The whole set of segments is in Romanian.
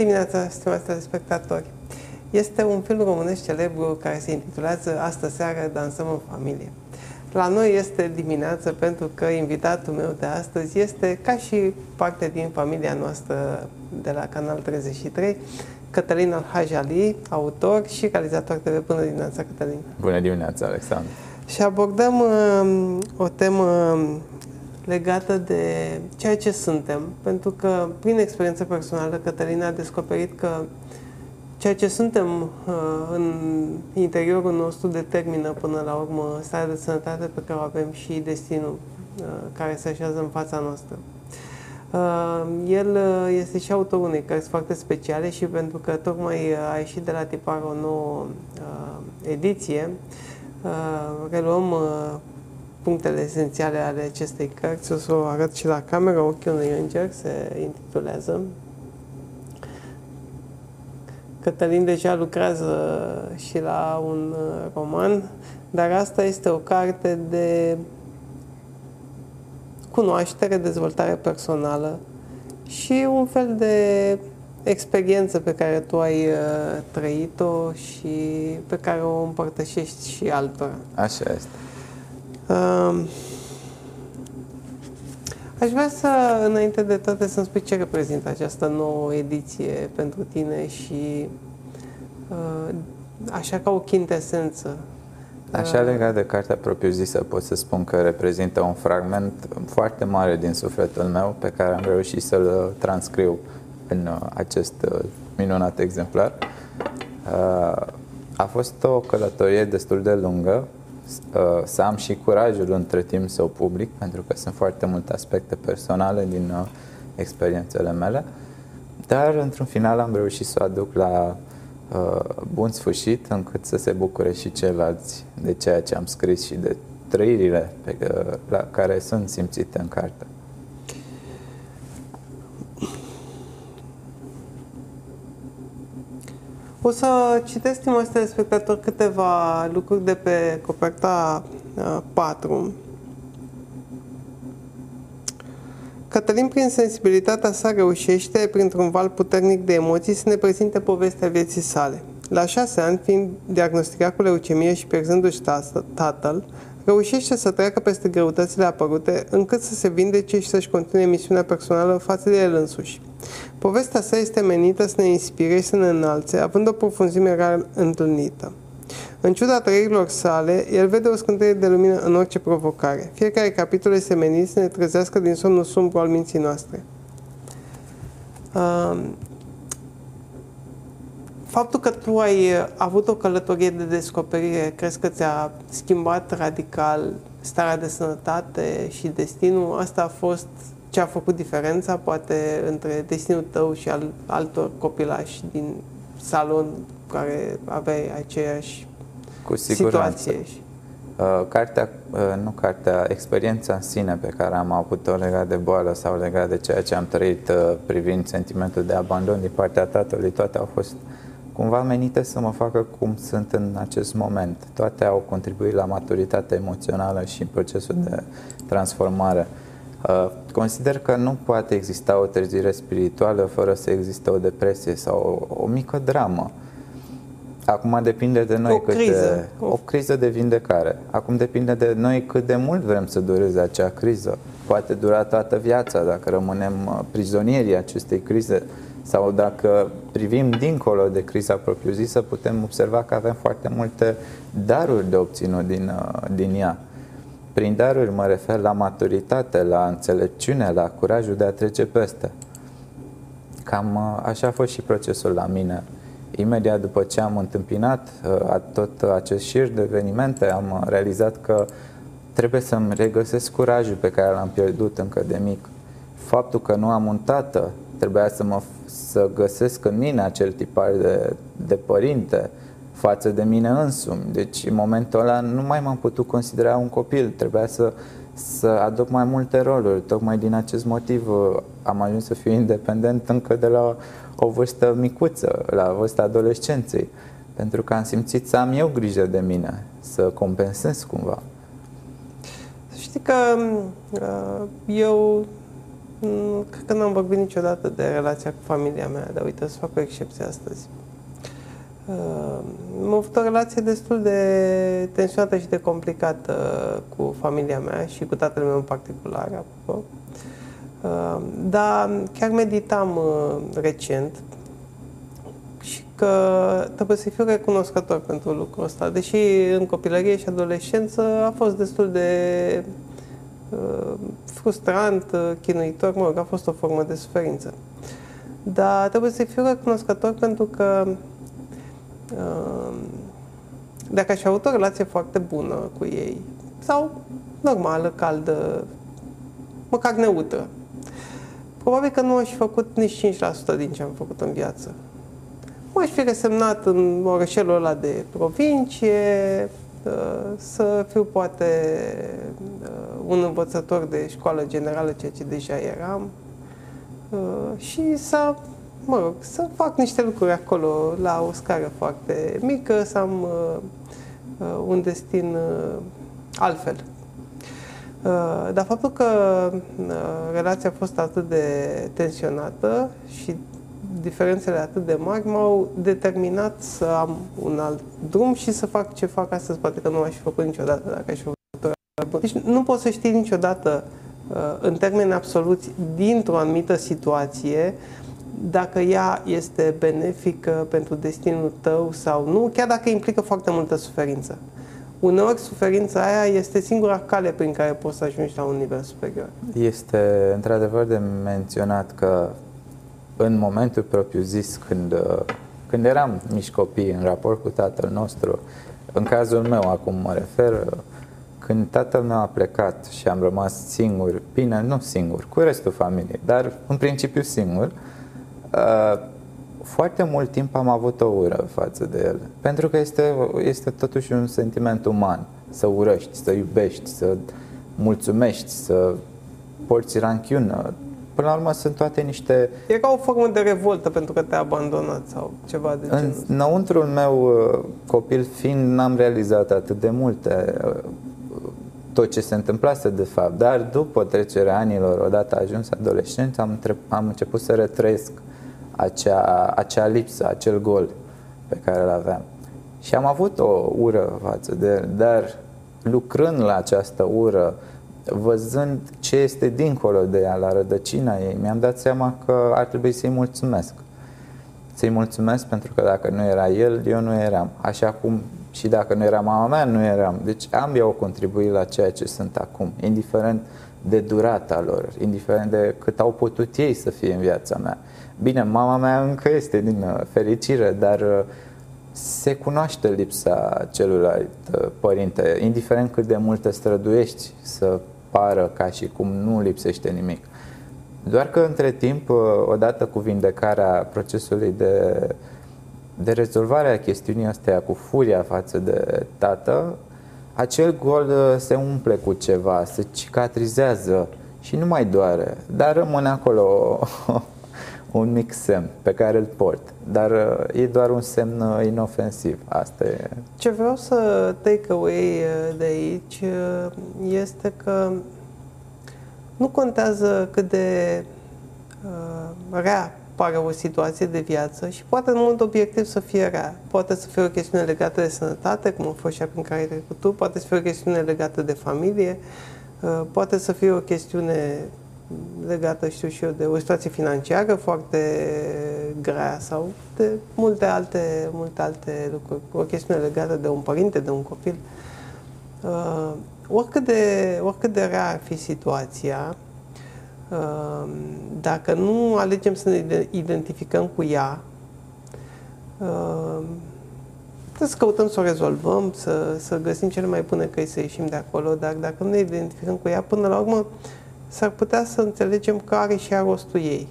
Bună dimineața, stimați telespectatori! Este un film românesc celebru care se intitulează Astă seară dansăm în familie. La noi este dimineață pentru că invitatul meu de astăzi este, ca și parte din familia noastră de la Canal 33, Cătălin Alhajali, autor și realizator TV. Bună dimineața, Cătălin! Bună dimineața, Alexandru! Și abordăm uh, o temă legată de ceea ce suntem, pentru că prin experiență personală Cătălina a descoperit că ceea ce suntem uh, în interiorul nostru determină până la urmă starea de sănătate pe care o avem și destinul uh, care se așează în fața noastră. Uh, el uh, este și autorul unei cărți foarte speciale și pentru că tocmai a ieșit de la tipar o nouă uh, ediție, uh, reluăm uh, punctele esențiale ale acestei cărți. O să o arăt și la camera. Ochiul unui înger se intitulează. Cătălin deja lucrează și la un uh, roman, dar asta este o carte de cunoaștere, dezvoltare personală și un fel de experiență pe care tu ai uh, trăit-o și pe care o împărtășești și altora. Așa este. Aș vrea să, înainte de toate, să-mi spui ce reprezintă această nouă ediție pentru tine și uh, așa ca o chintesență. Așa legat de cartea propriu-zisă pot să spun că reprezintă un fragment foarte mare din sufletul meu pe care am reușit să-l transcriu în uh, acest uh, minunat exemplar. A fost o călătorie destul de lungă Uh, să am și curajul între timp să o public, pentru că sunt foarte multe aspecte personale din uh, experiențele mele, dar într-un final am reușit să o aduc la uh, bun sfârșit, încât să se bucure și ceilalți de ceea ce am scris și de trăirile pe, uh, la care sunt simțite în carte. O să citesc, stimați telespectatori, câteva lucruri de pe coperta 4. Cătălin, prin sensibilitatea sa, reușește, printr-un val puternic de emoții, să ne prezinte povestea vieții sale. La șase ani, fiind diagnosticat cu leucemie și pierzându-și tatăl, reușește să treacă peste greutățile apărute, încât să se vindece și să-și continue misiunea personală față de el însuși. Povestea sa este menită să ne inspire și să ne înalțe, având o profunzime rar întâlnită. În ciuda trăirilor sale, el vede o scântărie de lumină în orice provocare. Fiecare capitol este menit să ne trezească din somnul sumbru al minții noastre. Faptul că tu ai avut o călătorie de descoperire, crezi că ți-a schimbat radical starea de sănătate și destinul? Asta a fost ce a făcut diferența, poate, între destinul tău și al altor copilași din salon care aveai aceeași Cu siguranță. situație? Uh, cartea, uh, nu cartea, experiența în sine pe care am avut-o legat de boală sau legat de ceea ce am trăit uh, privind sentimentul de abandon din partea tatălui, toate au fost cumva menite să mă facă cum sunt în acest moment. Toate au contribuit la maturitatea emoțională și în procesul de transformare. Uh, consider că nu poate exista o trezire spirituală fără să existe o depresie sau o, o mică dramă. Acum depinde de noi o cât criză. De, o criză de vindecare. Acum depinde de noi cât de mult vrem să dureze acea criză. Poate dura toată viața dacă rămânem uh, prizonierii acestei crize sau dacă privim dincolo de criza propriu-zisă, putem observa că avem foarte multe daruri de obținut din, uh, din ea. Prin daruri mă refer la maturitate, la înțelepciune, la curajul de a trece peste. Cam uh, așa a fost și procesul la mine. Imediat după ce am întâmpinat uh, tot acest șir de evenimente, am uh, realizat că trebuie să-mi regăsesc curajul pe care l-am pierdut încă de mic. Faptul că nu am un tată, trebuia să, mă, să găsesc în mine acel tipar de, de părinte, față de mine însumi. Deci în momentul ăla nu mai m-am putut considera un copil, trebuia să, să adopt mai multe roluri. Tocmai din acest motiv uh, am ajuns să fiu independent încă de la o vârstă micuță, la vârsta adolescenței. Pentru că am simțit să am eu grijă de mine, să compensez cumva. Știi că uh, eu mm, cred că n-am vorbit niciodată de relația cu familia mea, dar uite, să fac o excepție astăzi. Uh, am avut o relație destul de tensionată și de complicată cu familia mea și cu tatăl meu în particular, apropo. Uh, dar chiar meditam uh, recent și că trebuie să fiu recunoscător pentru lucrul ăsta. Deși în copilărie și adolescență a fost destul de uh, frustrant, uh, chinuitor, mă rog, a fost o formă de suferință. Dar trebuie să fiu recunoscător pentru că uh, dacă aș avut o relație foarte bună cu ei, sau normală, caldă, măcar neutră, probabil că nu aș fi făcut nici 5% din ce am făcut în viață m-aș fi resemnat în orășelul ăla de provincie, uh, să fiu poate uh, un învățător de școală generală, ceea ce deja eram, uh, și să, mă rog, să fac niște lucruri acolo la o scară foarte mică, să am un destin altfel. Dar faptul că relația a fost atât de tensionată și diferențele atât de mari m-au determinat să am un alt drum și să fac ce fac astăzi, poate că nu aș fi făcut niciodată dacă aș fi făcut Deci nu poți să știi niciodată uh, în termeni absoluți dintr-o anumită situație dacă ea este benefică pentru destinul tău sau nu, chiar dacă implică foarte multă suferință. Uneori suferința aia este singura cale prin care poți să ajungi la un nivel superior. Este într-adevăr de menționat că în momentul propriu zis, când, uh, când eram mici copii în raport cu tatăl nostru, în cazul meu acum mă refer, uh, când tatăl meu a plecat și am rămas singur, bine, nu singur, cu restul familiei, dar în principiu singur, uh, foarte mult timp am avut o ură față de el. Pentru că este, este totuși un sentiment uman. Să urăști, să iubești, să mulțumești, să porți ranchiună, până la urmă sunt toate niște... E ca o formă de revoltă pentru că te-a abandonat sau ceva de genul În înăuntrul meu, uh, copil fiind, n-am realizat atât de multe uh, tot ce se întâmplase de fapt, dar după trecerea anilor, odată ajuns adolescent, am, am început să retrăiesc acea, acea lipsă, acel gol pe care îl aveam. Și am avut o ură față de el, dar lucrând la această ură, văzând ce este dincolo de ea, la rădăcina ei, mi-am dat seama că ar trebui să-i mulțumesc. Să-i mulțumesc pentru că dacă nu era el, eu nu eram. Așa cum și dacă nu era mama mea, nu eram. Deci ambii au contribuit la ceea ce sunt acum, indiferent de durata lor, indiferent de cât au putut ei să fie în viața mea. Bine, mama mea încă este din uh, fericire, dar uh, se cunoaște lipsa celuilalt uh, părinte, indiferent cât de mult te străduiești să pară ca și cum nu lipsește nimic. Doar că între timp, uh, odată cu vindecarea procesului de, de rezolvare a chestiunii astea cu furia față de tată, acel gol uh, se umple cu ceva, se cicatrizează și nu mai doare, dar rămâne acolo un mic semn pe care îl port, dar uh, e doar un semn uh, inofensiv. Asta e. Ce vreau să take away uh, de aici este că nu contează cât de uh, rea pare o situație de viață și poate în mod obiectiv să fie rea. Poate să fie o chestiune legată de sănătate, cum a fost și prin care ai trecut tu, poate să fie o chestiune legată de familie, uh, poate să fie o chestiune legată, știu și eu, de o situație financiară foarte grea sau de multe alte, multe alte lucruri. O chestiune legată de un părinte, de un copil. Uh, oricât, de, oricât de rea ar fi situația, uh, dacă nu alegem să ne identificăm cu ea, uh, trebuie să căutăm să o rezolvăm, să, să găsim cele mai bune căi să ieșim de acolo, dar dacă nu ne identificăm cu ea, până la urmă, uh, s-ar putea să înțelegem că are și rostul ei.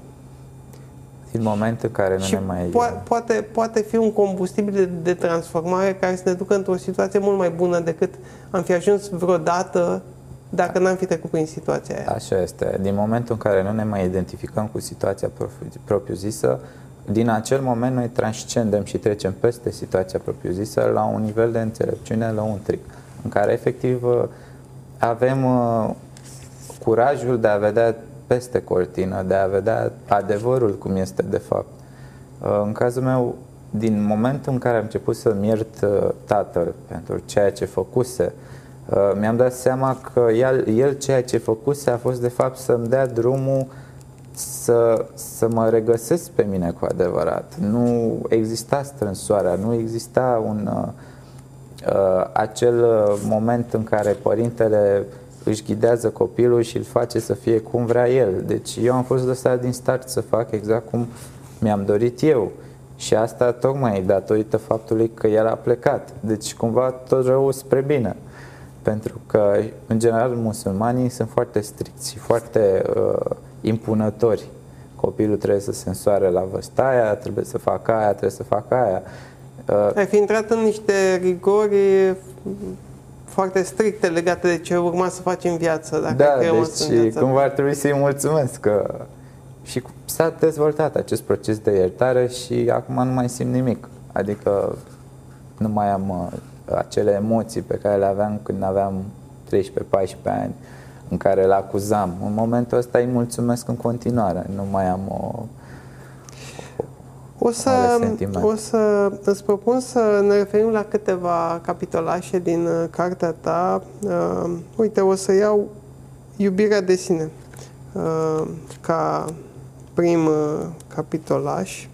În momentul în care nu și ne mai... Po- poate, poate fi un combustibil de, de transformare care să ne ducă într-o situație mult mai bună decât am fi ajuns vreodată dacă n-am fi trecut prin situația aia. Așa este. Din momentul în care nu ne mai identificăm cu situația propriu-zisă, din acel moment noi transcendem și trecem peste situația propriu-zisă la un nivel de înțelepciune lăuntric, în care efectiv avem uh, curajul de a vedea peste cortină, de a vedea adevărul cum este de fapt. Uh, în cazul meu, din momentul în care am început să-mi iert uh, tatăl pentru ceea ce făcuse, uh, mi-am dat seama că el, el ceea ce făcuse a fost de fapt să-mi dea drumul să, să mă regăsesc pe mine cu adevărat. Nu exista strânsoarea, nu exista un, uh, acel moment în care părintele își ghidează copilul și îl face să fie cum vrea el. Deci eu am fost lăsat din start să fac exact cum mi-am dorit eu. Și asta tocmai datorită faptului că el a plecat. Deci cumva tot rău spre bine. Pentru că, în general, musulmanii sunt foarte stricți și foarte uh, impunători. Copilul trebuie să se însoare la vârsta aia, trebuie să facă aia, trebuie să facă aia. Uh, Ai fi intrat în niște rigori foarte stricte legate de ce urma să faci în viață. Dacă da, deci cumva ar trebui să-i mulțumesc că și s-a dezvoltat acest proces de iertare și acum nu mai simt nimic. Adică nu mai am uh, acele emoții pe care le aveam când aveam 13-14 ani, în care îl acuzam. În momentul ăsta îi mulțumesc în continuare. Nu mai am o, o să, o să îți propun să ne referim la câteva capitolașe din uh, cartea ta. Uh, uite, o să iau Iubirea de sine uh, ca prim uh, capitolaș.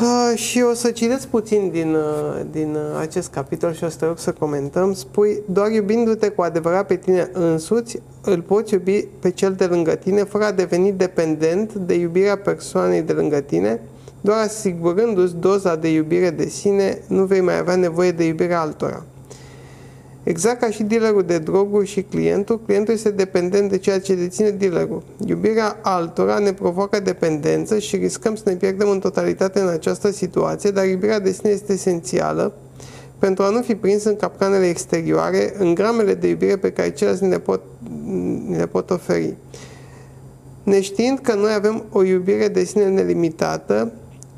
Uh, și o să citesc puțin din, uh, din uh, acest capitol și o să te rog să comentăm. Spui, doar iubindu-te cu adevărat pe tine însuți, îl poți iubi pe cel de lângă tine, fără a deveni dependent de iubirea persoanei de lângă tine, doar asigurându-ți doza de iubire de sine, nu vei mai avea nevoie de iubirea altora. Exact ca și dealerul de droguri și clientul, clientul este dependent de ceea ce deține dealerul. Iubirea altora ne provoacă dependență și riscăm să ne pierdem în totalitate în această situație, dar iubirea de sine este esențială pentru a nu fi prins în capcanele exterioare, în gramele de iubire pe care ceilalți ne le pot, ne le pot oferi. Neștiind că noi avem o iubire de sine nelimitată,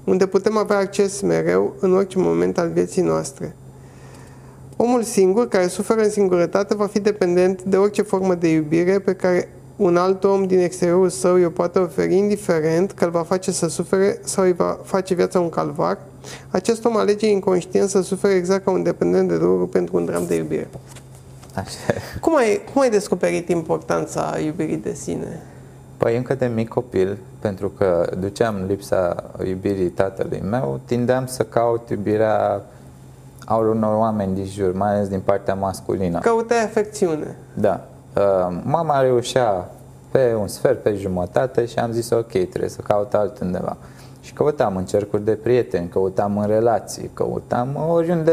unde putem avea acces mereu în orice moment al vieții noastre. Omul singur care suferă în singurătate va fi dependent de orice formă de iubire pe care un alt om din exteriorul său îi o poate oferi, indiferent că îl va face să sufere sau îi va face viața un calvar. Acest om alege inconștient să sufere exact ca un dependent de droguri pentru un dram de iubire. Așa. Cum ai, cum ai descoperit importanța iubirii de sine? Păi încă de mic copil, pentru că duceam lipsa iubirii tatălui meu, tindeam să caut iubirea au unor oameni din jur, mai ales din partea masculină. Căutai afecțiune. Da. Uh, mama reușea pe un sfert, pe jumătate și am zis ok, trebuie să caut altundeva. Și căutam în cercuri de prieteni, căutam în relații, căutam oriunde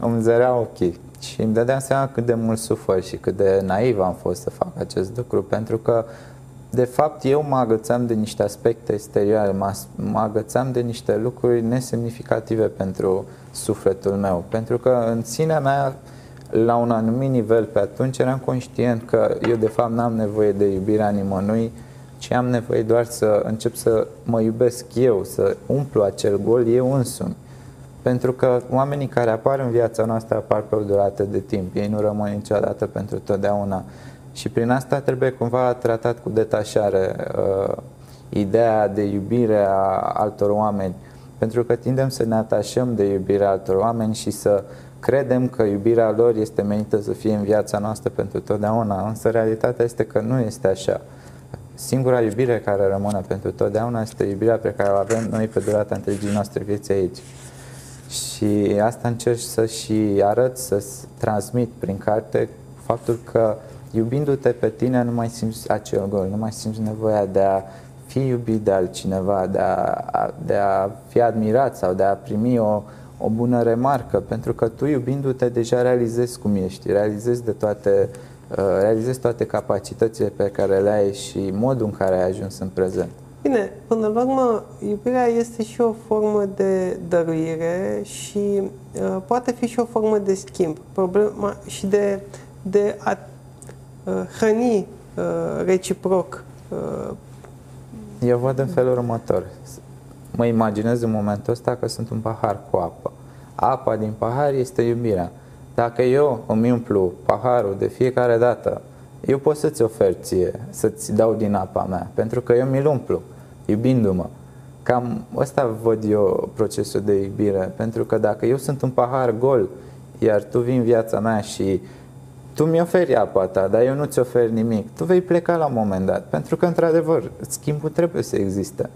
îmi zărea ochii. Și îmi dădeam seama cât de mult sufăr și cât de naiv am fost să fac acest lucru, pentru că de fapt eu mă agățam de niște aspecte exterioare, mă, mă agățam de niște lucruri nesemnificative pentru sufletul meu, pentru că în sinea mea, la un anumit nivel, pe atunci eram conștient că eu de fapt n-am nevoie de iubirea nimănui, ci am nevoie doar să încep să mă iubesc eu, să umplu acel gol eu însumi. Pentru că oamenii care apar în viața noastră apar pe o durată de timp, ei nu rămân niciodată pentru totdeauna. Și prin asta trebuie cumva tratat cu detașare uh, ideea de iubire a altor oameni pentru că tindem să ne atașăm de iubirea altor oameni și să credem că iubirea lor este menită să fie în viața noastră pentru totdeauna, însă realitatea este că nu este așa. Singura iubire care rămâne pentru totdeauna este iubirea pe care o avem noi pe durata întregii noastre vieți aici. Și asta încerc să și arăt, să transmit prin carte faptul că iubindu-te pe tine nu mai simți acel gol, nu mai simți nevoia de a fi iubit de altcineva, de a, de a fi admirat sau de a primi o, o bună remarcă, pentru că tu iubindu-te deja realizezi cum ești, realizezi de toate uh, realizezi toate capacitățile pe care le ai și modul în care ai ajuns în prezent. Bine, până la urmă, iubirea este și o formă de dăruire și uh, poate fi și o formă de schimb. Problema și de, de a uh, hrăni uh, reciproc uh, eu văd în felul următor. Mă imaginez în momentul ăsta că sunt un pahar cu apă. Apa din pahar este iubirea. Dacă eu îmi umplu paharul de fiecare dată Eu pot să-ți ofer ție, să-ți dau din apa mea, pentru că eu mi-l umplu, iubindu-mă. Cam ăsta văd eu procesul de iubire, pentru că dacă eu sunt un pahar gol, iar tu vii în viața mea și tu mi oferi apa ta, dar eu nu ți ofer nimic, tu vei pleca la un moment dat, pentru că, într-adevăr, schimbul trebuie să existe.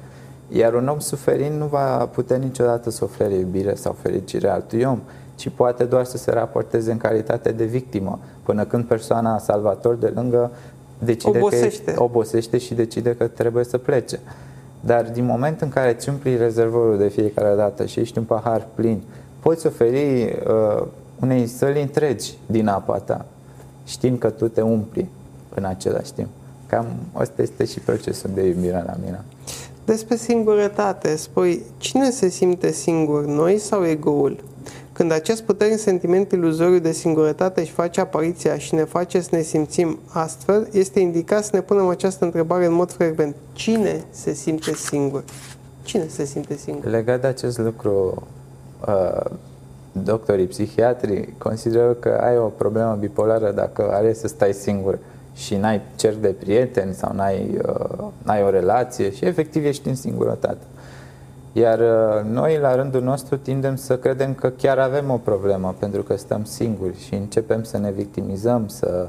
Iar un om suferind nu va putea niciodată să ofere iubire sau fericire altui om, ci poate doar să se raporteze în calitate de victimă, până când persoana salvator de lângă decide obosește. că obosește și decide că trebuie să plece. Dar din moment în care îți umpli rezervorul de fiecare dată și ești un pahar plin, poți oferi uh, unei săli întregi din apa ta, știind că tu te umpli în același timp. Cam asta este și procesul de iubire la mine. Despre singurătate, spui, cine se simte singur, noi sau egoul? Când acest puternic sentiment iluzoriu de singurătate își face apariția și ne face să ne simțim astfel, este indicat să ne punem această întrebare în mod frecvent. Cine se simte singur? Cine se simte singur? Legat de acest lucru, uh, doctorii psihiatri consideră că ai o problemă bipolară dacă are să stai singur și n-ai cer de prieteni sau n-ai, uh, n-ai o relație și efectiv ești în singurătate. Iar uh, noi, la rândul nostru, tindem să credem că chiar avem o problemă pentru că stăm singuri și începem să ne victimizăm, să,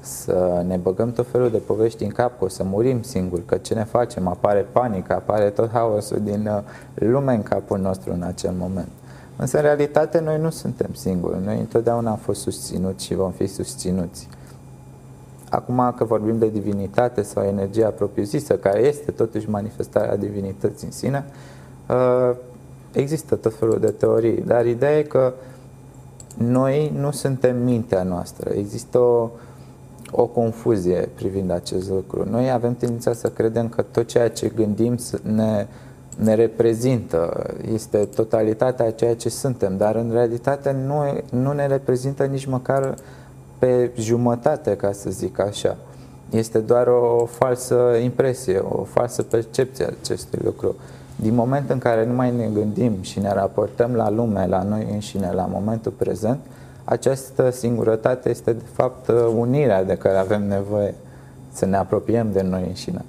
să ne băgăm tot felul de povești în cap, că o să murim singuri, că ce ne facem? Apare panică, apare tot haosul din uh, lume în capul nostru în acel moment. Însă, în realitate, noi nu suntem singuri. Noi întotdeauna am fost susținuți și vom fi susținuți. Acum că vorbim de divinitate sau energia propriu-zisă, care este totuși manifestarea divinității în sine, uh, există tot felul de teorii, dar ideea e că noi nu suntem mintea noastră. Există o, o confuzie privind acest lucru. Noi avem tendința să credem că tot ceea ce gândim ne, ne reprezintă, este totalitatea a ceea ce suntem, dar în realitate nu, nu ne reprezintă nici măcar pe jumătate, ca să zic așa. Este doar o falsă impresie, o falsă percepție a acestui lucru. Din moment în care nu mai ne gândim și ne raportăm la lume, la noi înșine, la momentul prezent, această singurătate este de fapt unirea de care avem nevoie să ne apropiem de noi înșine.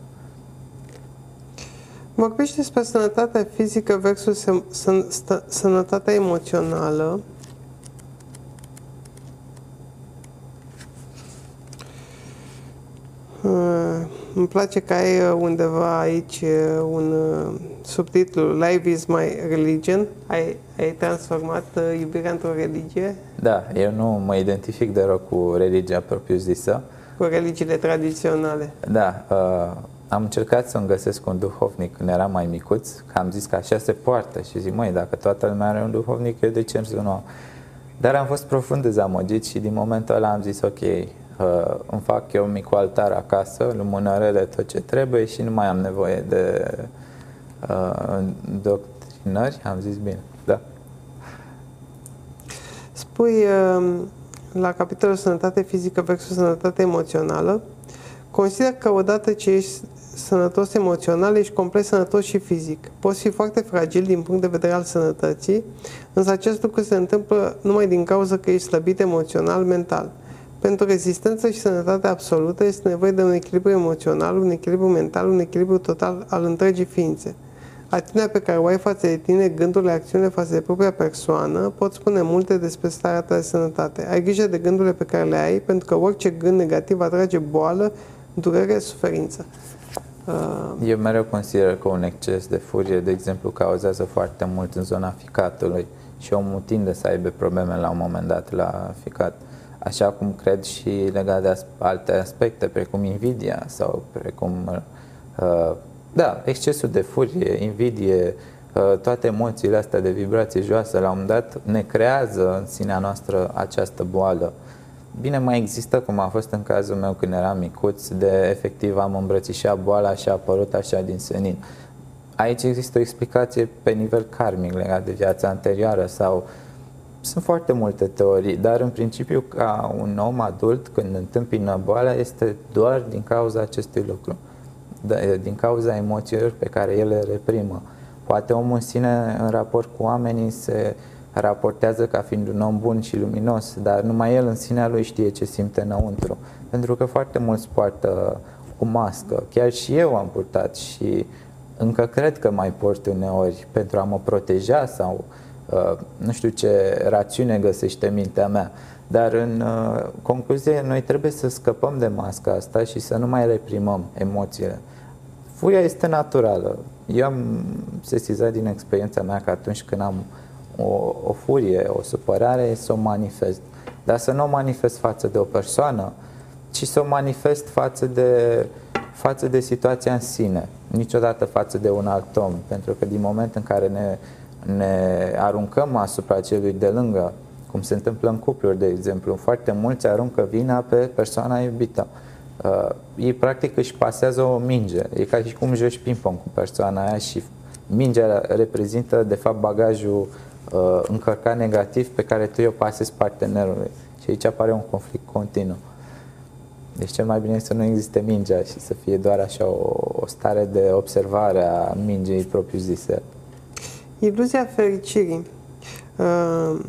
Vorbești despre sănătatea fizică versus sănătatea emoțională. Îmi place că ai uh, undeva aici uh, un subtitlu Life is my religion. Ai, ai transformat iubirea într-o religie? Da, eu nu mă identific deloc cu religia propriu-zisă. Cu religiile tradiționale. Da, uh, am încercat să-mi găsesc un duhovnic când eram mai micuț, că am zis că așa se poartă și zic, măi, dacă toată lumea are un duhovnic, eu de ce nu Dar am fost profund dezamăgit și din momentul ăla am zis, ok, uh, îmi fac eu un mic altar acasă, lumânărele, tot ce trebuie și nu mai am nevoie de uh, doctrinări. Am zis bine, da. Spui uh, la capitolul sănătate fizică versus sănătate emoțională, consider că odată ce ești sănătos emoțional, ești complet sănătos și fizic. Poți fi foarte fragil din punct de vedere al sănătății, însă acest lucru se întâmplă numai din cauza că ești slăbit emoțional, mental. Pentru rezistență și sănătate absolută este nevoie de un echilibru emoțional, un echilibru mental, un echilibru total al întregii ființe. Atitudinea pe care o ai față de tine, gândurile, acțiunile față de propria persoană, pot spune multe despre starea ta de sănătate. Ai grijă de gândurile pe care le ai, pentru că orice gând negativ atrage boală, durere, suferință. Uh... Eu mereu consider că un exces de furie, de exemplu, cauzează foarte mult în zona ficatului și omul tinde să aibă probleme la un moment dat la ficat. Uh, așa cum cred și legat de alte aspecte, precum invidia sau precum, uh, da, excesul de furie, invidie, uh, toate emoțiile astea de vibrație joasă, la un moment dat ne creează în sinea noastră această boală. Bine, mai există, cum a fost în cazul meu când eram micuț, de efectiv am îmbrățișat boala și a apărut așa din senin. Aici există o explicație pe nivel karmic legat de viața anterioară sau uh, sunt foarte multe teorii, dar în principiu ca un om adult când întâmpină boala este doar din cauza acestui lucru, din cauza emoțiilor pe care el le reprimă. Poate omul în sine în raport cu oamenii se raportează ca fiind un om bun și luminos, dar numai el în sinea lui știe ce simte înăuntru. pentru că foarte mulți poartă o mască. Chiar și eu am purtat și încă cred că mai port uneori pentru a mă proteja sau uh, nu știu ce rațiune găsește mintea mea. Dar în uh, concluzie, noi trebuie să scăpăm de masca asta și să nu mai reprimăm emoțiile. Furia este naturală. Eu am sesizat din experiența mea că atunci când am o, o furie, o supărare, să o manifest. Dar să nu o manifest față de o persoană, ci să o manifest față de, față de situația în sine, niciodată față de un alt om. Pentru că din moment în care ne, ne aruncăm asupra celui de lângă, cum se întâmplă în cupluri, de exemplu, foarte mulți aruncă vina pe persoana iubită. Uh, ei practic își pasează o minge. E ca și cum joci ping-pong cu persoana aia și mingea reprezintă de fapt bagajul uh, încărcat negativ pe care tu o pasezi partenerului. Și aici apare un conflict continuu. Deci cel mai bine este să nu existe mingea și să fie doar așa o, o stare de observare a mingei propriu-zise. Iluzia fericirii. Uh,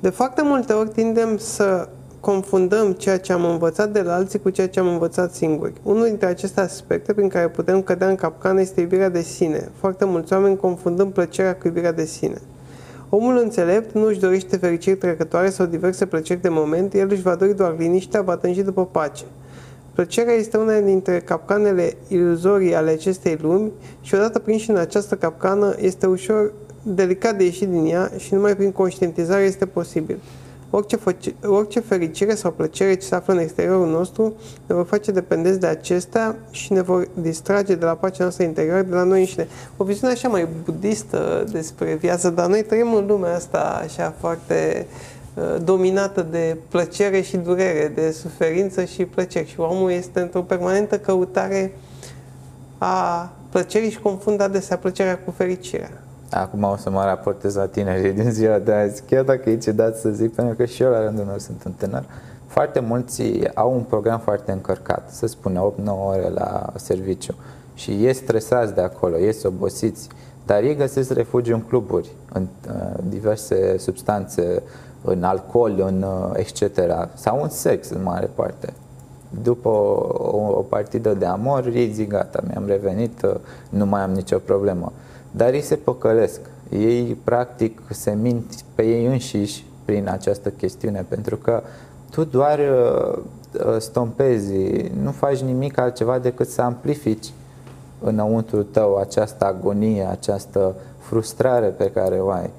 de foarte multe ori tindem să confundăm ceea ce am învățat de la alții cu ceea ce am învățat singuri. Unul dintre aceste aspecte prin care putem cădea în capcană este iubirea de sine. Foarte mulți oameni confundăm plăcerea cu iubirea de sine. Omul înțelept nu își dorește fericiri trecătoare sau diverse plăceri de moment, el își va dori doar liniștea, va tânji după pace. Plăcerea este una dintre capcanele iluzorii ale acestei lumi și odată prinși în această capcană este ușor delicat de ieșit din ea și numai prin conștientizare este posibil. Orice, orice fericire sau plăcere ce se află în exteriorul nostru ne vor face dependenți de acestea și ne vor distrage de la pacea noastră interioară, de la noi înșine. O viziune așa mai budistă despre viață, dar noi trăim în lumea asta așa foarte uh, dominată de plăcere și durere, de suferință și plăceri. Și omul este într-o permanentă căutare a plăcerii și confundă adesea plăcerea cu fericirea. Acum o să mă raportez la tinerii din ziua de azi, chiar dacă e ciudat să zic, pentru că și eu la rândul meu sunt un tânăr. Foarte mulți au un program foarte încărcat, să spune 8-9 ore la serviciu și ies stresați de acolo, ies obosiți, dar ei găsesc refugiu în cluburi, în uh, diverse substanțe, în alcool, în uh, etc. sau în sex în mare parte. După o, o, o partidă de amor, ei zic gata, mi-am revenit, uh, nu mai am nicio problemă dar ei se păcălesc. Ei practic se mint pe ei înșiși prin această chestiune, pentru că tu doar uh, uh, stompezi, nu faci nimic altceva decât să amplifici înăuntru tău această agonie, această frustrare pe care o ai.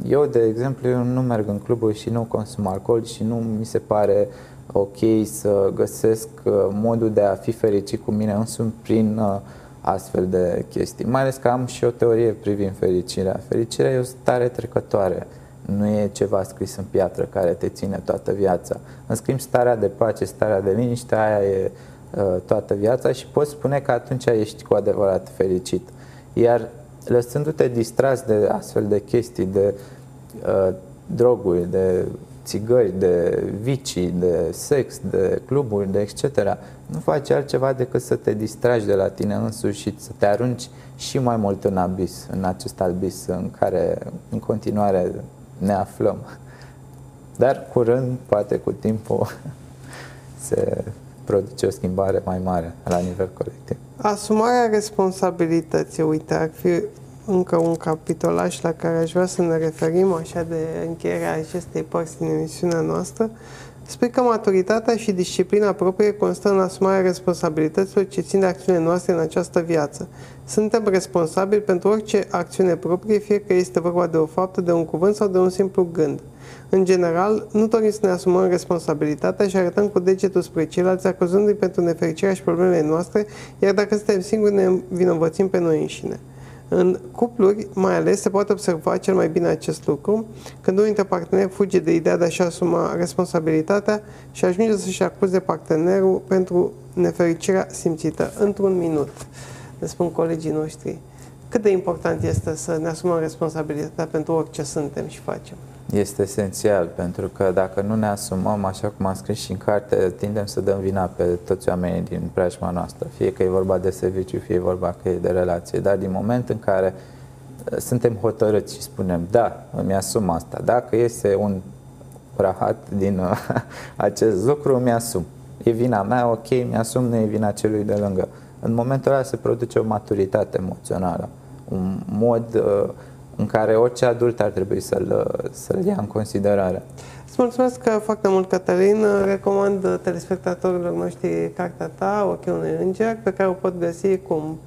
Uh, eu, de exemplu, eu nu merg în cluburi și nu consum alcool și nu mi se pare ok să găsesc modul de a fi fericit cu mine însumi prin uh, astfel de chestii. Mai ales că am și o teorie privind fericirea. Fericirea e o stare trecătoare, nu e ceva scris în piatră care te ține toată viața. În schimb, starea de pace, starea de liniște, aia e uh, toată viața și poți spune că atunci ești cu adevărat fericit. Iar lăsându-te distras de astfel de chestii, de uh, droguri, de țigări, de vicii, de sex, de cluburi, de etc. Nu faci altceva decât să te distragi de la tine însuși și să te arunci și mai mult în abis, în acest abis în care în continuare ne aflăm. Dar curând, poate cu timpul, se produce o schimbare mai mare la nivel colectiv. Asumarea responsabilității, uite, ar fi încă un capitolaș la care aș vrea să ne referim așa de încheierea acestei părți din emisiunea noastră. Spui că maturitatea și disciplina proprie constă în asumarea responsabilităților ce țin de acțiunile noastre în această viață. Suntem responsabili pentru orice acțiune proprie, fie că este vorba de o faptă, de un cuvânt sau de un simplu gând. În general, nu dorim să ne asumăm responsabilitatea și arătăm cu degetul spre ceilalți, acuzându-i pentru nefericirea și problemele noastre, iar dacă suntem singuri, ne vinovățim pe noi înșine. În cupluri, mai ales, se poate observa cel mai bine acest lucru când unul dintre parteneri fuge de ideea de a-și asuma responsabilitatea și ajunge să-și acuze partenerul pentru nefericirea simțită. Într-un minut, ne spun colegii noștri, cât de important este să ne asumăm responsabilitatea pentru orice suntem și facem este esențial, pentru că dacă nu ne asumăm, așa cum am scris și în carte, tindem să dăm vina pe toți oamenii din preajma noastră, fie că e vorba de serviciu, fie e vorba că e de relație, dar din moment în care uh, suntem hotărâți și spunem, da, îmi asum asta, dacă este un rahat din uh, acest lucru, mi-asum. E vina mea, ok, mi-asum, nu e vina celui de lângă. În momentul ăla se produce o maturitate emoțională, un mod uh, în care orice adult ar trebui să-l, să-l ia în considerare. Îți mulțumesc foarte mult, Cătălin. Recomand telespectatorilor noștri cartea ta, Ochii unui înger, pe care o pot găsi cum?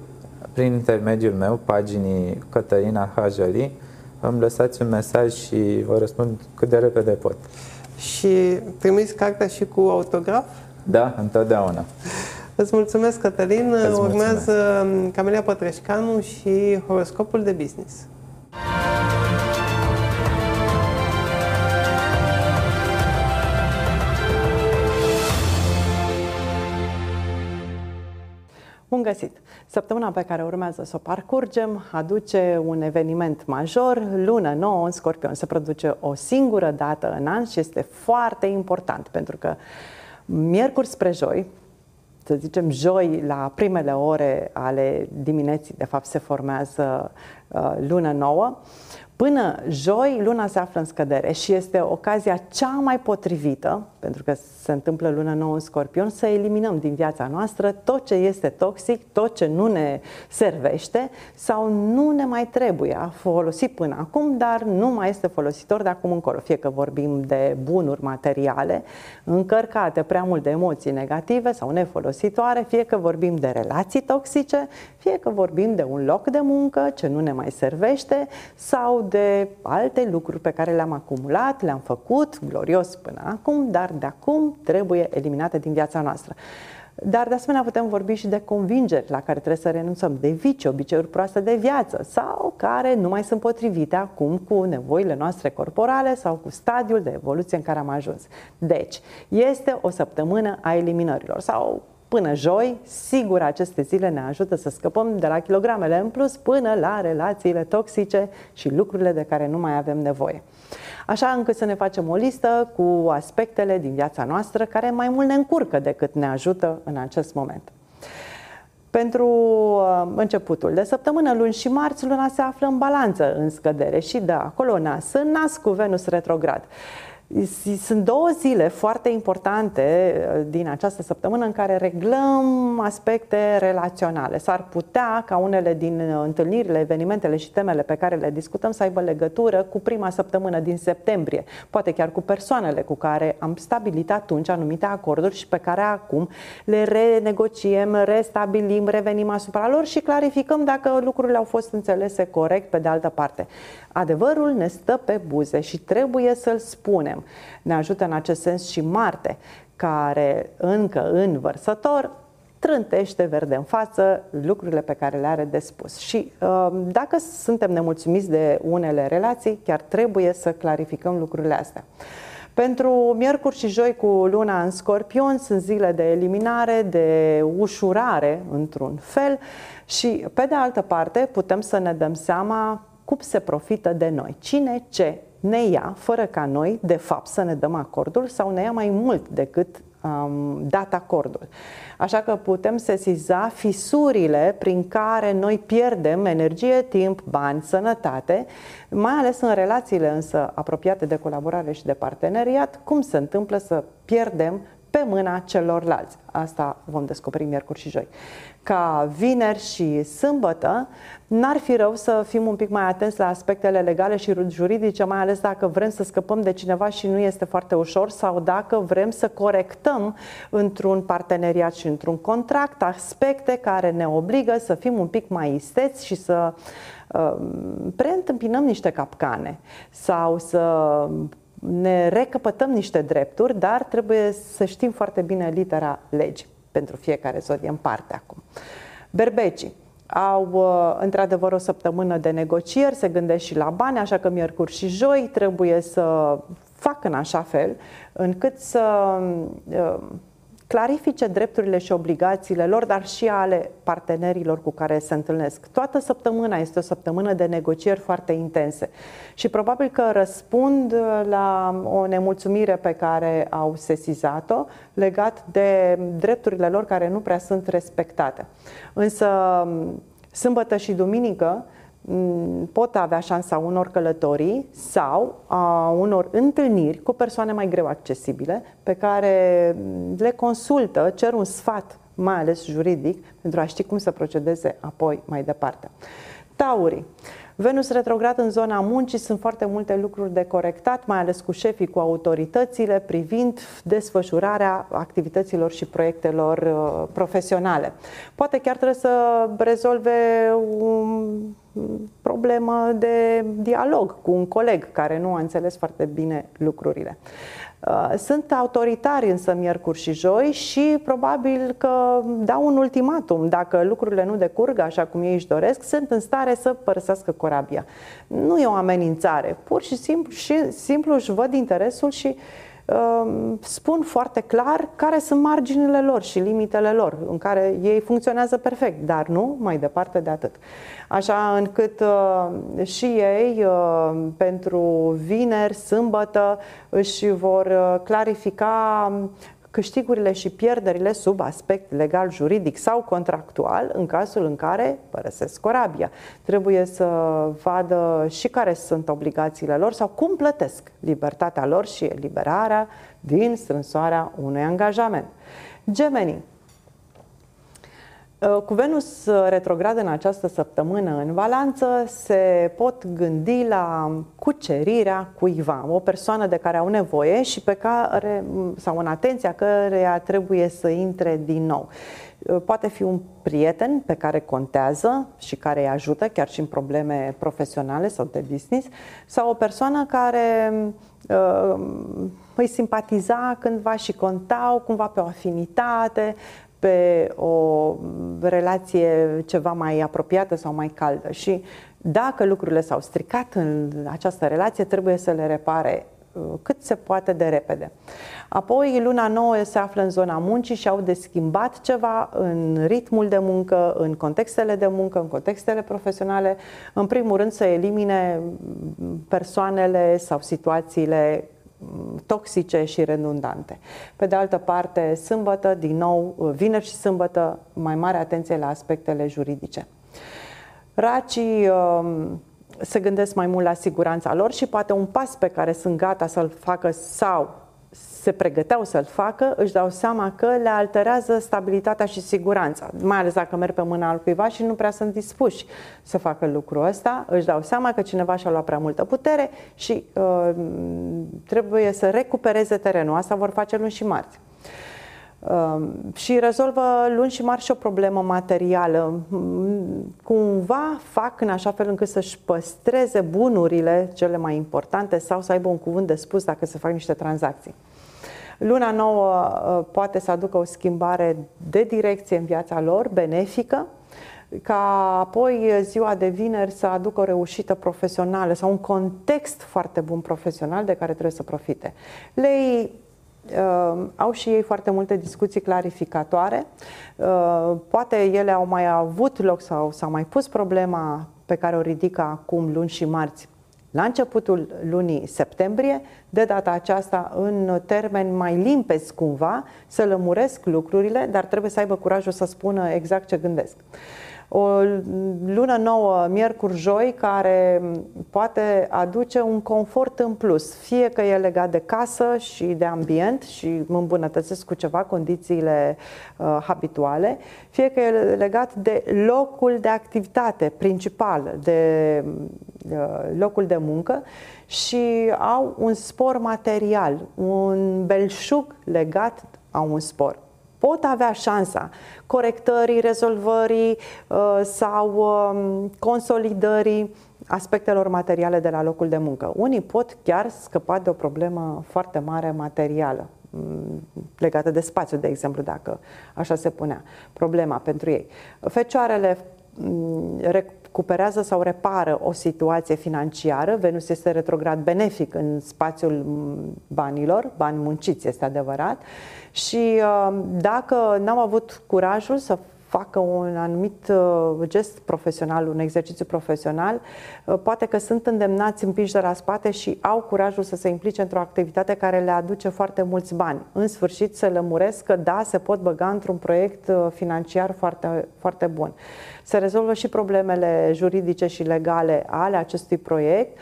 Prin intermediul meu, paginii Cătălina Hajali, îmi lăsați un mesaj și vă răspund cât de repede pot. Și trimis cartea și cu autograf? Da, întotdeauna. Îți mulțumesc, Cătălin. Îți Urmează mulțumesc. Camelia Pătrășcanu și horoscopul de business. Bun găsit! Săptămâna pe care urmează să o parcurgem aduce un eveniment major. Luna nouă în Scorpion se produce o singură dată în an și este foarte important pentru că miercuri spre joi, să zicem joi la primele ore ale dimineții, de fapt se formează uh, luna nouă, Până joi, luna se află în scădere și este ocazia cea mai potrivită, pentru că se întâmplă luna nouă în scorpion, să eliminăm din viața noastră tot ce este toxic, tot ce nu ne servește sau nu ne mai trebuie. A folosit până acum, dar nu mai este folositor de acum încolo. Fie că vorbim de bunuri materiale încărcate prea mult de emoții negative sau nefolositoare, fie că vorbim de relații toxice, fie că vorbim de un loc de muncă ce nu ne mai servește sau de alte lucruri pe care le-am acumulat, le-am făcut glorios până acum, dar de acum trebuie eliminate din viața noastră. Dar de asemenea putem vorbi și de convingeri la care trebuie să renunțăm, de vici, obiceiuri proaste de viață sau care nu mai sunt potrivite acum cu nevoile noastre corporale sau cu stadiul de evoluție în care am ajuns. Deci, este o săptămână a eliminărilor sau până joi, sigur aceste zile ne ajută să scăpăm de la kilogramele în plus până la relațiile toxice și lucrurile de care nu mai avem nevoie. Așa încât să ne facem o listă cu aspectele din viața noastră care mai mult ne încurcă decât ne ajută în acest moment. Pentru uh, începutul de săptămână, luni și marți, luna se află în balanță, în scădere și de acolo nas, în nas cu Venus retrograd. Sunt două zile foarte importante uh, din această săptămână în care reglăm aspecte relaționale. S-ar putea ca unele din uh, întâlnirile, evenimentele și temele pe care le discutăm să aibă legătură cu prima săptămână din septembrie, poate chiar cu persoanele cu care am stabilit atunci anumite acorduri și pe care acum le renegociem, restabilim, revenim asupra lor și clarificăm dacă lucrurile au fost înțelese corect pe de altă parte. Adevărul ne stă pe buze și trebuie să-l spunem. Ne ajută în acest sens și Marte, care încă în vărsător trântește verde în față lucrurile pe care le are de spus. Și uh, dacă suntem nemulțumiți de unele relații, chiar trebuie să clarificăm lucrurile astea. Pentru miercuri și joi cu luna în scorpion sunt zile de eliminare, de ușurare într-un fel și pe de altă parte putem să ne dăm seama cum se profită de noi. Cine ce ne ia fără ca noi, de fapt, să ne dăm acordul sau ne ia mai mult decât um, dat acordul. Așa că putem sesiza fisurile prin care noi pierdem energie, timp, bani, sănătate, mai ales în relațiile însă apropiate de colaborare și de parteneriat, cum se întâmplă să pierdem pe mâna celorlalți. Asta vom descoperi miercuri și joi. Ca vineri și sâmbătă, n-ar fi rău să fim un pic mai atenți la aspectele legale și juridice, mai ales dacă vrem să scăpăm de cineva și nu este foarte ușor sau dacă vrem să corectăm într-un parteneriat și într-un contract aspecte care ne obligă să fim un pic mai isteți și să uh, preîntâmpinăm niște capcane sau să ne recăpătăm niște drepturi, dar trebuie să știm foarte bine litera legii pentru fiecare zodie în parte acum. Berbecii au uh, într-adevăr o săptămână de negocieri, se gândesc și la bani, așa că miercuri și joi trebuie să fac în așa fel încât să uh, clarifice drepturile și obligațiile lor, dar și ale partenerilor cu care se întâlnesc. Toată săptămâna este o săptămână de negocieri foarte intense și probabil că răspund la o nemulțumire pe care au sesizat-o legat de drepturile lor care nu prea sunt respectate. Însă, sâmbătă și duminică, mm, pot avea șansa unor călătorii sau a unor întâlniri cu persoane mai greu accesibile pe care le consultă, cer un sfat, mai ales juridic, pentru a ști cum să procedeze apoi mai departe. Taurii. Venus retrograd în zona muncii, sunt foarte multe lucruri de corectat, mai ales cu șefii, cu autoritățile, privind desfășurarea activităților și proiectelor uh, profesionale. Poate chiar trebuie să rezolve o problemă de dialog cu un coleg care nu a înțeles foarte bine lucrurile. Uh, sunt autoritari însă miercuri și joi și probabil că dau un ultimatum. Dacă lucrurile nu decurg așa cum ei își doresc, sunt în stare să părăsească corabia. Nu e o amenințare, pur și simplu, și simplu își văd interesul și uh, spun foarte clar care sunt marginile lor și limitele lor, în care ei funcționează perfect, dar nu mai departe de atât. Așa încât uh, și ei uh, pentru vineri, sâmbătă își vor uh, clarifica câștigurile și pierderile sub aspect legal, juridic sau contractual în cazul în care părăsesc corabia. Trebuie să vadă și care sunt obligațiile lor sau cum plătesc libertatea lor și eliberarea din strânsoarea unui angajament. Gemenii. Uh, cu Venus uh, retrograd în această săptămână în balanță se pot gândi la cucerirea cuiva, o persoană de care au nevoie și pe care, sau în atenția căreia trebuie să intre din nou. Uh, poate fi un prieten pe care contează și care îi ajută chiar și în probleme profesionale sau de business, sau o persoană care uh, îi simpatiza cândva și contau cumva pe o afinitate, pe o relație ceva mai apropiată sau mai caldă. Și dacă lucrurile s-au stricat în această relație, trebuie să le repare uh, cât se poate de repede. Apoi, luna nouă se află în zona muncii și au de schimbat ceva în ritmul de muncă, în contextele de muncă, în contextele profesionale. În primul rând, să elimine persoanele sau situațiile toxice și redundante. Pe de altă parte, sâmbătă, din nou, vineri și sâmbătă, mai mare atenție la aspectele juridice. Racii um, se gândesc mai mult la siguranța lor și poate un pas pe care sunt gata să-l facă sau se pregăteau să-l facă, își dau seama că le alterează stabilitatea și siguranța, mai ales dacă merg pe mâna al cuiva și nu prea sunt dispuși să facă lucrul ăsta, își dau seama că cineva și-a luat prea multă putere și uh, trebuie să recupereze terenul. Asta vor face luni și marți. Uh, și rezolvă luni și marți și o problemă materială. Cumva fac în așa fel încât să-și păstreze bunurile cele mai importante sau să aibă un cuvânt de spus dacă se fac niște tranzacții. Luna nouă uh, poate să aducă o schimbare de direcție în viața lor, benefică, ca apoi ziua de vineri să aducă o reușită profesională sau un context foarte bun profesional de care trebuie să profite. Lei uh, au și ei foarte multe discuții clarificatoare. Uh, poate ele au mai avut loc sau s-au mai pus problema pe care o ridică acum luni și marți la începutul lunii septembrie, de data aceasta în termeni mai limpezi cumva, să lămuresc lucrurile, dar trebuie să aibă curajul să spună exact ce gândesc o lună nouă, miercuri, joi, care poate aduce un confort în plus, fie că e legat de casă și de ambient și îmbunătățesc cu ceva condițiile uh, habituale, fie că e legat de locul de activitate principal, de uh, locul de muncă și au un spor material, un belșug legat a un spor pot avea șansa corectării, rezolvării uh, sau um, consolidării aspectelor materiale de la locul de muncă. Unii pot chiar scăpa de o problemă foarte mare materială mm, legată de spațiu, de exemplu, dacă așa se punea problema pentru ei. Fecioarele mm, recuperează sau repară o situație financiară. Venus este retrograd benefic în spațiul banilor, bani munciți, este adevărat. Și uh, dacă n-au avut curajul să facă un anumit uh, gest profesional, un exercițiu profesional, uh, poate că sunt îndemnați împiși de la spate și au curajul să se implice într-o activitate care le aduce foarte mulți bani. În sfârșit să lămuresc că da, se pot băga într-un proiect financiar foarte, foarte bun. Se rezolvă și problemele juridice și legale ale acestui proiect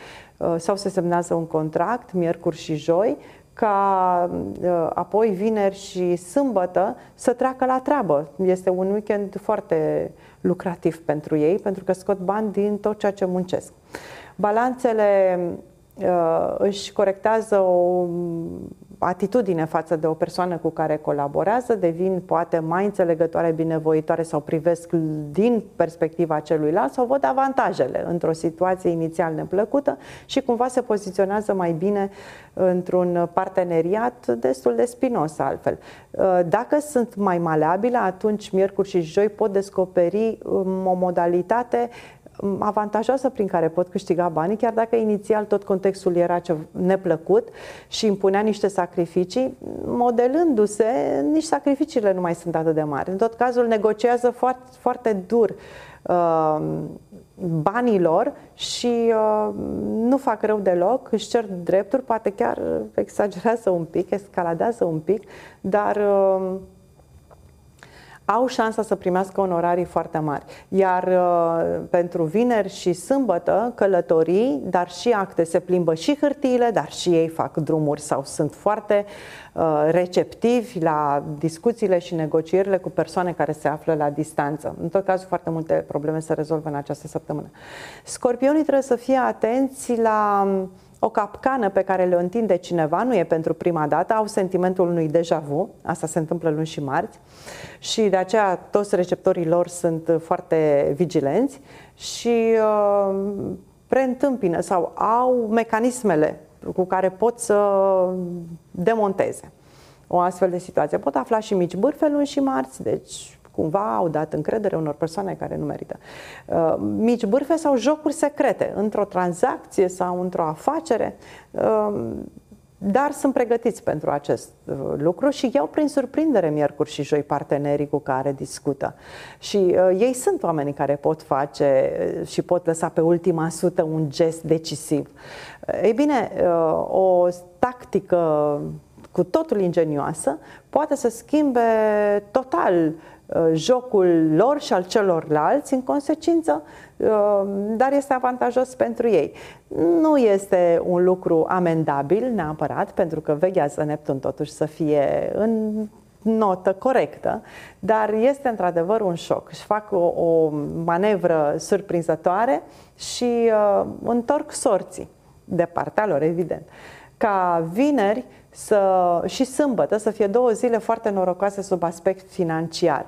sau se semnează un contract miercuri și joi ca uh, apoi vineri și sâmbătă să treacă la treabă. Este un weekend foarte lucrativ pentru ei, pentru că scot bani din tot ceea ce muncesc. Balanțele uh, își corectează o atitudine față de o persoană cu care colaborează, devin poate mai înțelegătoare, binevoitoare sau privesc din perspectiva celuilalt sau văd avantajele într-o situație inițial neplăcută și cumva se poziționează mai bine într-un parteneriat destul de spinos altfel. Dacă sunt mai maleabile, atunci miercuri și joi pot descoperi um, o modalitate avantajoasă prin care pot câștiga banii, chiar dacă inițial tot contextul era ce neplăcut și impunea niște sacrificii, modelându-se, nici sacrificiile nu mai sunt atât de mari. În tot cazul negociază foarte, foarte dur uh, banilor și uh, nu fac rău deloc, își cer drepturi, poate chiar exagerează un pic, escaladează un pic, dar uh, au șansa să primească onorarii foarte mari. Iar uh, pentru vineri și sâmbătă, călătorii, dar și acte, se plimbă și hârtiile, dar și ei fac drumuri sau sunt foarte uh, receptivi la discuțiile și negocierile cu persoane care se află la distanță. În tot cazul, foarte multe probleme se rezolvă în această săptămână. Scorpionii trebuie să fie atenți la o capcană pe care le întinde cineva, nu e pentru prima dată, au sentimentul unui deja vu, asta se întâmplă luni și marți și de aceea toți receptorii lor sunt foarte vigilenți și uh, preîntâmpină sau au mecanismele cu care pot să demonteze o astfel de situație. Pot afla și mici bârfe luni și marți, deci cumva au dat încredere unor persoane care nu merită. Uh, mici bârfe sau jocuri secrete într-o tranzacție sau într-o afacere uh, dar sunt pregătiți pentru acest uh, lucru și iau prin surprindere miercuri și joi partenerii cu care discută. Și uh, ei sunt oamenii care pot face uh, și pot lăsa pe ultima sută un gest decisiv. Ei bine, uh, o tactică cu totul ingenioasă poate să schimbe total Uh, jocul lor și al celorlalți în consecință, uh, dar este avantajos pentru ei. Nu este un lucru amendabil neapărat, pentru că veghează Neptun totuși să fie în notă corectă, dar este într-adevăr un șoc. Și fac o, o manevră surprinzătoare și uh, întorc sorții de partea lor, evident. Ca vineri să, și sâmbătă să fie două zile foarte norocoase sub aspect financiar.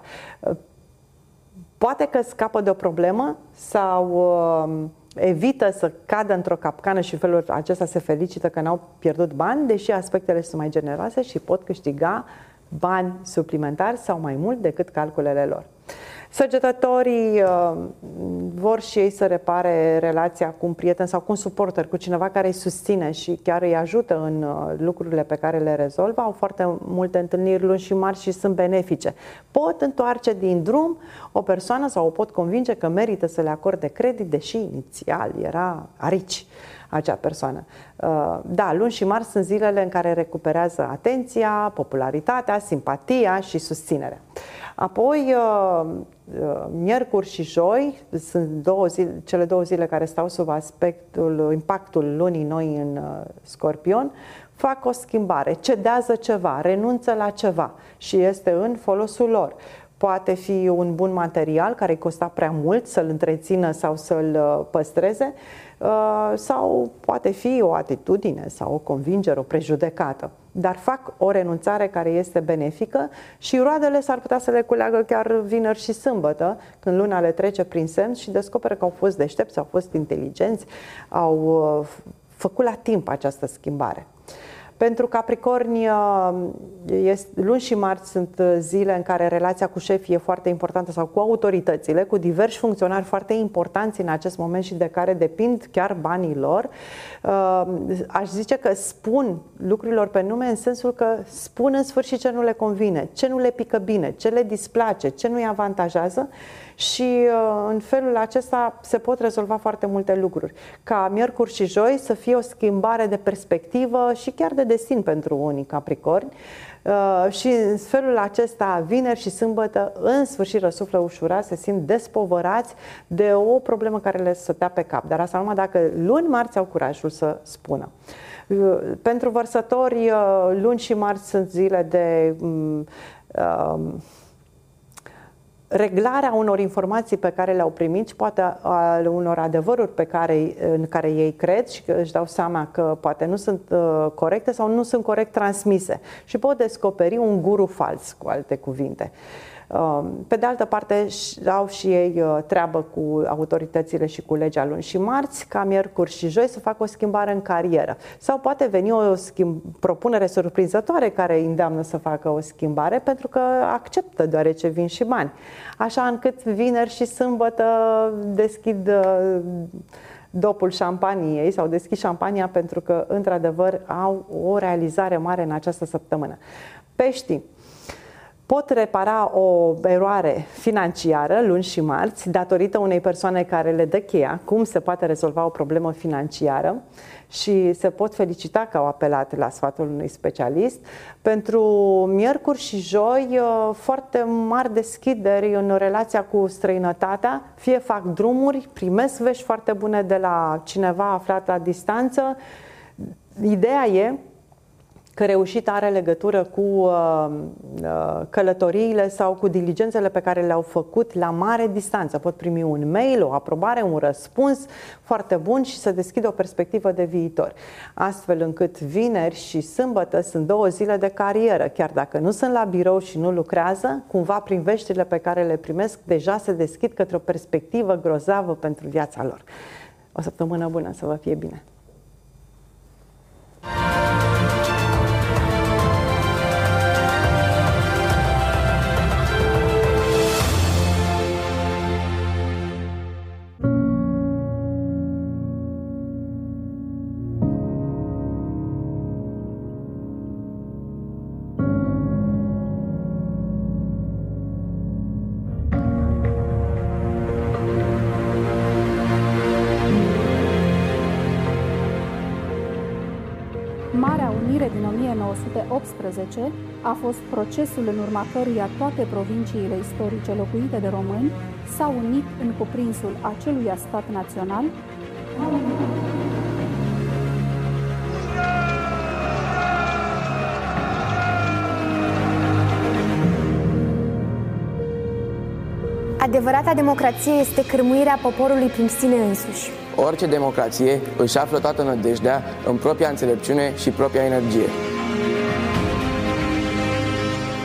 Poate că scapă de o problemă sau uh, evită să cadă într-o capcană și felul acesta se felicită că n-au pierdut bani, deși aspectele sunt mai generoase și pot câștiga bani suplimentari sau mai mult decât calculele lor. Săgetătorii uh, vor și ei să repare relația cu un prieten sau cu un suporter, cu cineva care îi susține și chiar îi ajută în uh, lucrurile pe care le rezolvă. Au foarte multe întâlniri luni și mari și sunt benefice. Pot întoarce din drum o persoană sau o pot convinge că merită să le acorde credit, deși inițial era arici acea persoană. Uh, da, luni și marți sunt zilele în care recuperează atenția, popularitatea, simpatia și susținerea. Apoi, uh, uh, miercuri și joi sunt două zile, cele două zile care stau sub aspectul, impactul lunii noi în Scorpion, fac o schimbare, cedează ceva, renunță la ceva și este în folosul lor. Poate fi un bun material care îi costa prea mult să-l întrețină sau să-l păstreze Uh, sau poate fi o atitudine sau o convingere, o prejudecată. Dar fac o renunțare care este benefică și roadele s-ar putea să le culeagă chiar vineri și sâmbătă, când luna le trece prin semn și descoperă că au fost deștepți, au fost inteligenți, au uh, făcut la timp această schimbare. Pentru Capricorni, uh, este, luni și marți sunt zile în care relația cu șefii e foarte importantă sau cu autoritățile, cu diversi funcționari foarte importanți în acest moment și de care depind chiar banii lor. Uh, aș zice că spun lucrurilor pe nume în sensul că spun în sfârșit ce nu le convine, ce nu le pică bine, ce le displace, ce nu-i avantajează și uh, în felul acesta se pot rezolva foarte multe lucruri. Ca miercuri și joi să fie o schimbare de perspectivă și chiar de destin pentru unii capricorni uh, și în felul acesta vineri și sâmbătă în sfârșit răsuflă ușurat, se simt despovărați de o problemă care le stătea pe cap. Dar asta numai dacă luni, marți au curajul să spună. Uh, pentru vărsători, luni și marți sunt zile de uh, reglarea unor informații pe care le-au primit și poate al unor adevăruri pe care, în care ei cred și că își dau seama că poate nu sunt uh, corecte sau nu sunt corect transmise și pot descoperi un guru fals, cu alte cuvinte. Uh, Um, pe de altă parte, au și ei uh, treabă cu autoritățile și cu legea luni și marți, ca miercuri și joi, să facă o schimbare în carieră. Sau poate veni o schimb, propunere surprinzătoare care îi îndeamnă să facă o schimbare pentru că acceptă, deoarece vin și bani. Așa încât vineri și sâmbătă deschid uh, dopul șampaniei sau deschid șampania pentru că, într-adevăr, au o realizare mare în această săptămână. Peștii pot repara o eroare financiară luni și marți datorită unei persoane care le dă cheia cum se poate rezolva o problemă financiară și se pot felicita că au apelat la sfatul unui specialist. Pentru miercuri și joi, uh, foarte mari deschideri în relația cu străinătatea, fie fac drumuri, primesc vești foarte bune de la cineva aflat la distanță. Ideea e că reușita are legătură cu uh, uh, călătoriile sau cu diligențele pe care le-au făcut la mare distanță. Pot primi un mail, o aprobare, un răspuns foarte bun și să deschidă o perspectivă de viitor. Astfel încât vineri și sâmbătă sunt două zile de carieră. Chiar dacă nu sunt la birou și nu lucrează, cumva prin veștile pe care le primesc, deja se deschid către o perspectivă grozavă pentru viața lor. O săptămână bună, să vă fie bine! A fost procesul în urma căruia toate provinciile istorice locuite de români s-au unit în cuprinsul acelui stat național Adevărata democrație este cârmuirea poporului prin sine însuși. Orice democrație își află toată nădejdea în propria înțelepciune și propria energie.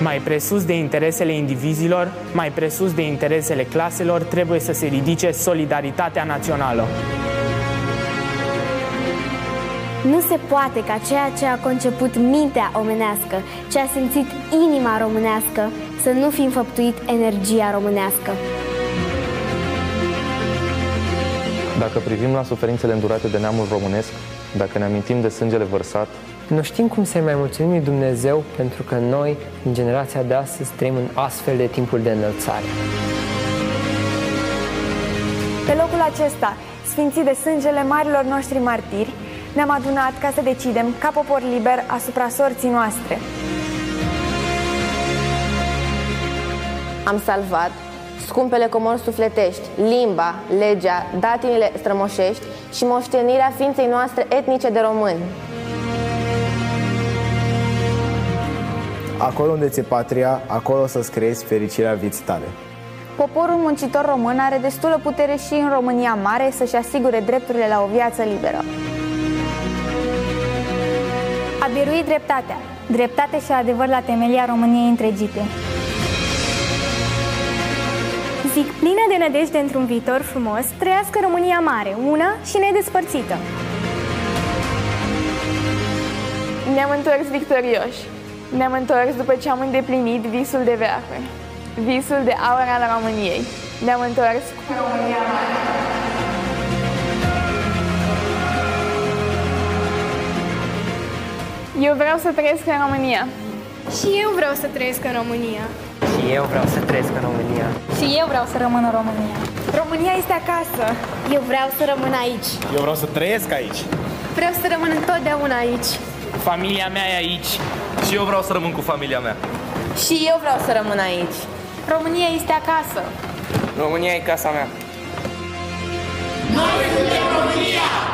Mai presus de interesele indivizilor, mai presus de interesele claselor, trebuie să se ridice solidaritatea națională. Nu se poate ca ceea ce a conceput mintea omenească, ce a simțit inima românească, să nu fi înfăptuit energia românească. Dacă privim la suferințele îndurate de neamul românesc, dacă ne amintim de sângele vărsat, nu știm cum să mai mulțumim lui Dumnezeu pentru că noi, în generația de astăzi, trăim în astfel de timpuri de înălțare. Pe locul acesta, sfințit de sângele marilor noștri martiri, ne-am adunat ca să decidem, ca popor liber, asupra sorții noastre. Am salvat scumpele comori sufletești, limba, legea, datinile strămoșești și moștenirea ființei noastre etnice de români. Acolo unde ți-e patria, acolo să-ți creezi fericirea vieții tale. Poporul muncitor român are destulă putere și în România Mare să-și asigure drepturile la o viață liberă. A birui dreptatea. Dreptate și adevăr la temelia României întregite. Zic plină de nădejde într-un viitor frumos, trăiască România mare, una și nedespărțită. Ne-am întors victorioși. Ne-am întors după ce am îndeplinit visul de veacuri. Visul de aur al României. Ne-am întors cu România mare. Eu vreau să trăiesc în România. Și eu vreau să trăiesc în România. Și eu vreau să trăiesc în România. Și eu vreau să rămân în România. România este acasă. Eu vreau să rămân aici. Eu vreau să trăiesc aici. Vreau să rămân întotdeauna aici. Familia mea e aici. Și eu vreau să rămân cu familia mea. Și eu vreau să rămân aici. România este acasă. România e casa mea. Noi suntem România!